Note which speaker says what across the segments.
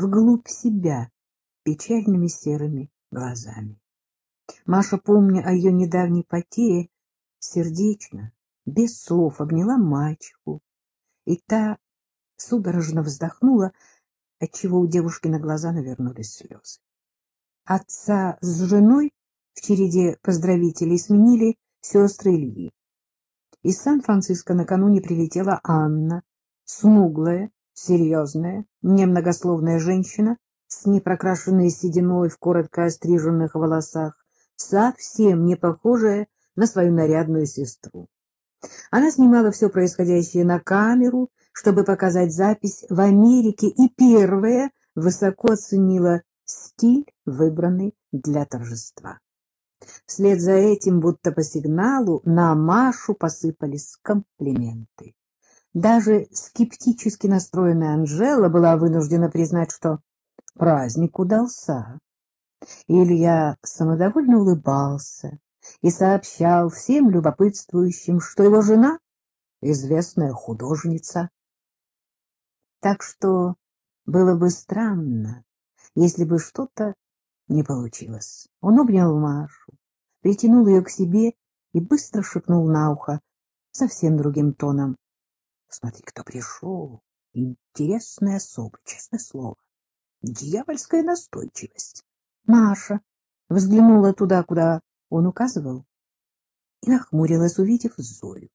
Speaker 1: вглубь себя печальными серыми глазами. Маша, помня о ее недавней потере, сердечно, без слов обняла мальчику, и та судорожно вздохнула, отчего у девушки на глаза навернулись слезы. Отца с женой в череде поздравителей сменили сестры Ильи. Из Сан-Франциско накануне прилетела Анна, смуглая, серьезная, немногословная женщина с непрокрашенной сединой в коротко остриженных волосах, совсем не похожая на свою нарядную сестру. Она снимала все происходящее на камеру, чтобы показать запись в Америке, и первая высоко оценила стиль, выбранный для торжества. Вслед за этим, будто по сигналу, на Машу посыпались комплименты. Даже скептически настроенная Анжела была вынуждена признать, что праздник удался. Илья самодовольно улыбался и сообщал всем любопытствующим, что его жена — известная художница. Так что было бы странно, если бы что-то не получилось. Он обнял Машу, притянул ее к себе и быстро шепнул на ухо совсем другим тоном. — Смотри, кто пришел. Интересная особа, честное слово. Дьявольская настойчивость. Маша взглянула туда, куда он указывал, и нахмурилась, увидев Зою.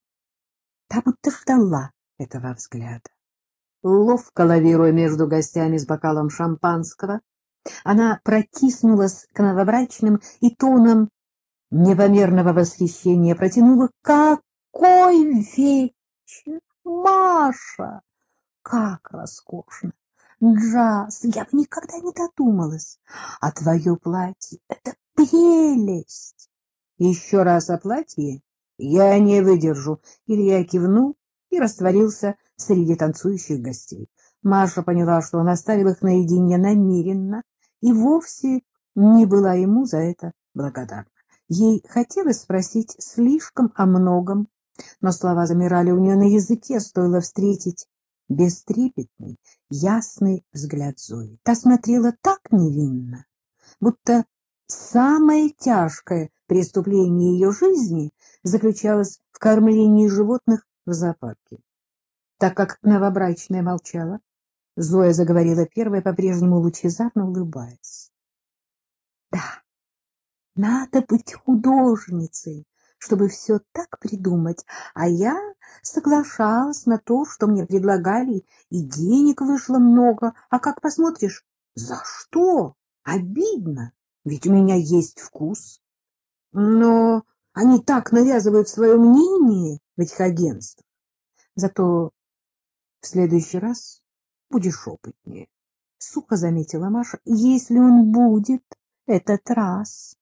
Speaker 1: Та будто ждала этого взгляда. Ловко лавируя между гостями с бокалом шампанского, она протиснулась к новобрачным и тоном непомерного восхищения протянула «Какой вечер, Маша! Как роскошно! Джаз, я бы никогда не додумалась. А твое платье — это прелесть!» Еще раз о платье я не выдержу. Илья кивнул и растворился среди танцующих гостей. Маша поняла, что он оставил их наедине намеренно, и вовсе не была ему за это благодарна. Ей хотелось спросить слишком о многом, но слова замирали у нее на языке, стоило встретить бестрепетный, ясный взгляд Зои. Та смотрела так невинно, будто самое тяжкое преступление ее жизни заключалось в кормлении животных в зоопарке. Так как новобрачная молчала, Зоя заговорила первой, по-прежнему лучезарно улыбаясь. — Да, надо быть художницей, чтобы все так придумать, а я соглашалась на то, что мне предлагали, и денег вышло много, а как посмотришь, за что? Обидно, ведь у меня есть вкус. Но они так навязывают свое мнение в этих агентствах. Зато в следующий раз будешь опытнее. Сухо заметила Маша. Если он будет этот раз.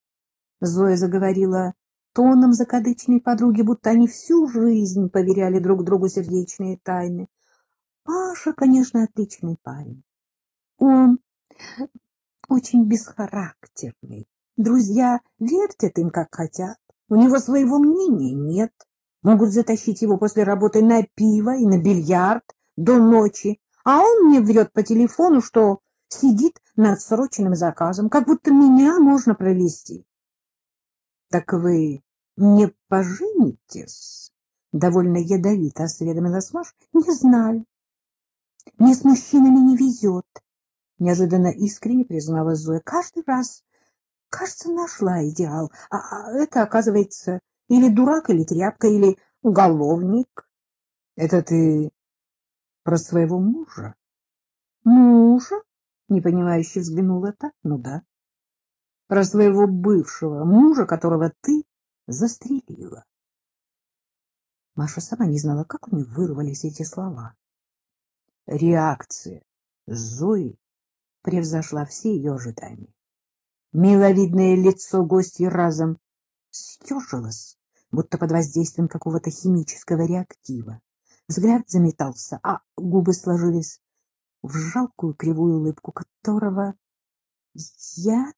Speaker 1: Зоя заговорила тоном закадычной подруги, будто они всю жизнь поверяли друг другу сердечные тайны. Маша, конечно, отличный парень. Он очень бесхарактерный. Друзья вертят им, как хотят. У него своего мнения нет. Могут затащить его после работы на пиво и на бильярд до ночи, а он мне врет по телефону, что сидит над срочным заказом, как будто меня можно провести. — Так вы не поженитесь? — довольно ядовито осведомилась Маш. — Не знаю. — Мне с мужчинами не везет, — неожиданно искренне призналась Зоя. — Каждый раз, кажется, нашла идеал, а, а это, оказывается, или дурак, или тряпка, или уголовник. — Это ты про своего мужа? Мужа? Непонимающе взглянула та. Ну да. Про своего бывшего мужа, которого ты застрелила. Маша сама не знала, как у нее вырвались эти слова. Реакция Зои превзошла все ее ожидания. Миловидное лицо гостья разом съежилось, будто под воздействием какого-то химического реактива. Взгляд заметался, а губы сложились в жалкую кривую улыбку, которого я...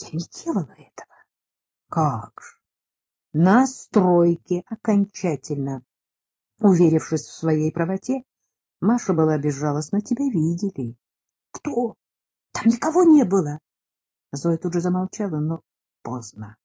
Speaker 1: Я не делала этого. Как же? На стройке окончательно, уверившись в своей правоте, Маша была безжалостна, тебя видели. Кто? Там никого не было. Зоя тут же замолчала, но поздно.